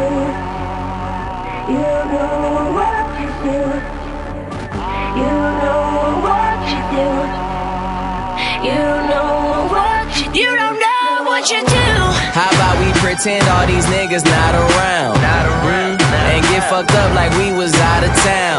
do. You know what you do. You know what you do. You know what you do. You don't know what you do. How about we pretend all these niggas not around? Not around. Mm-hmm. And get fucked up like we was out of town.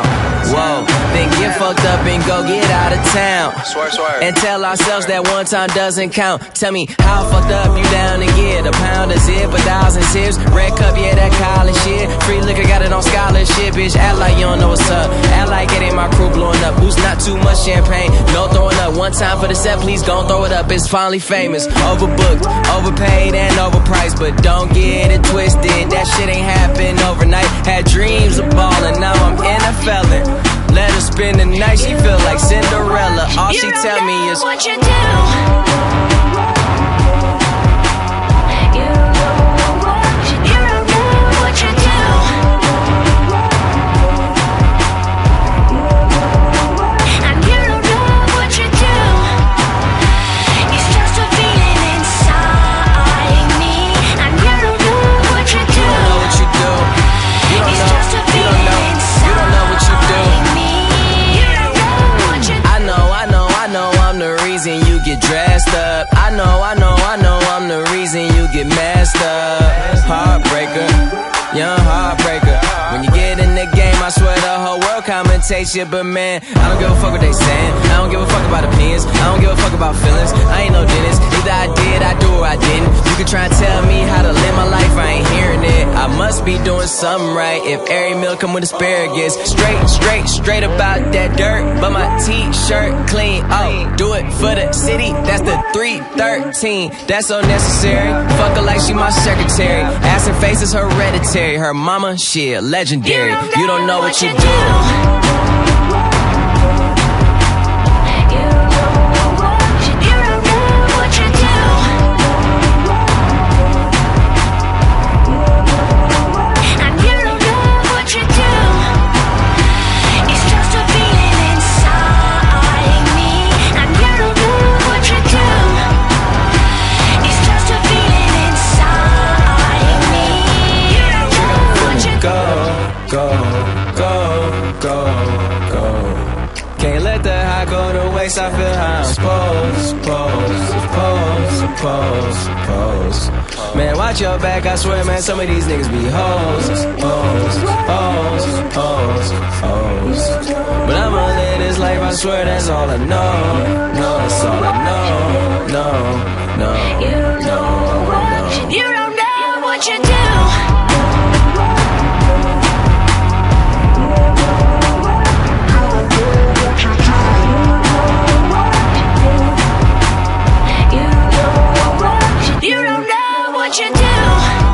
Whoa, then get fucked up and go get out of town. Swear, swear. And tell ourselves that one time doesn't count. Tell me how fucked up you down to get a pound of zip, a thousand sips. Red cup, yeah, that college shit. Free liquor, got it on scholarship, bitch. Act like you don't know what's up. Act like it ain't my crew blowing up. Who's not too much champagne? No throwing up. One time for the set, please don't throw it up. It's finally famous. Overbooked, overpaid, and overpriced. But don't get it twisted. That shit ain't happen overnight. Had All You she tell me is what you do. Get dressed up. I know, I know, I know I'm the reason you get messed up. Heartbreaker, young you. But man, I don't give a fuck what they saying. I don't give a fuck about opinions. I don't give a fuck about feelings. I ain't no dentist. Either I did, I do, or I didn't. You can try and tell me how to live my life, I ain't hearing it. I must be doing something right if every meal come with asparagus. Straight, straight, straight about that dirt. But my t-shirt clean. Oh, do it for the city. That's the 313. That's unnecessary. necessary. Fuck her like she my secretary. Ass and face is hereditary. Her mama, shit, legendary. You don't know what you do. Go, go, go, go. Can't let the high go to waste. I feel how I'm supposed, supposed, supposed, supposed, supposed. Man, watch your back. I swear, man, some of these niggas be hoes, hoes, hoes, hoes, hoes. But I'ma live this life. I swear that's all I know. No, that's all I know. No, no, no, you don't know what you do. now.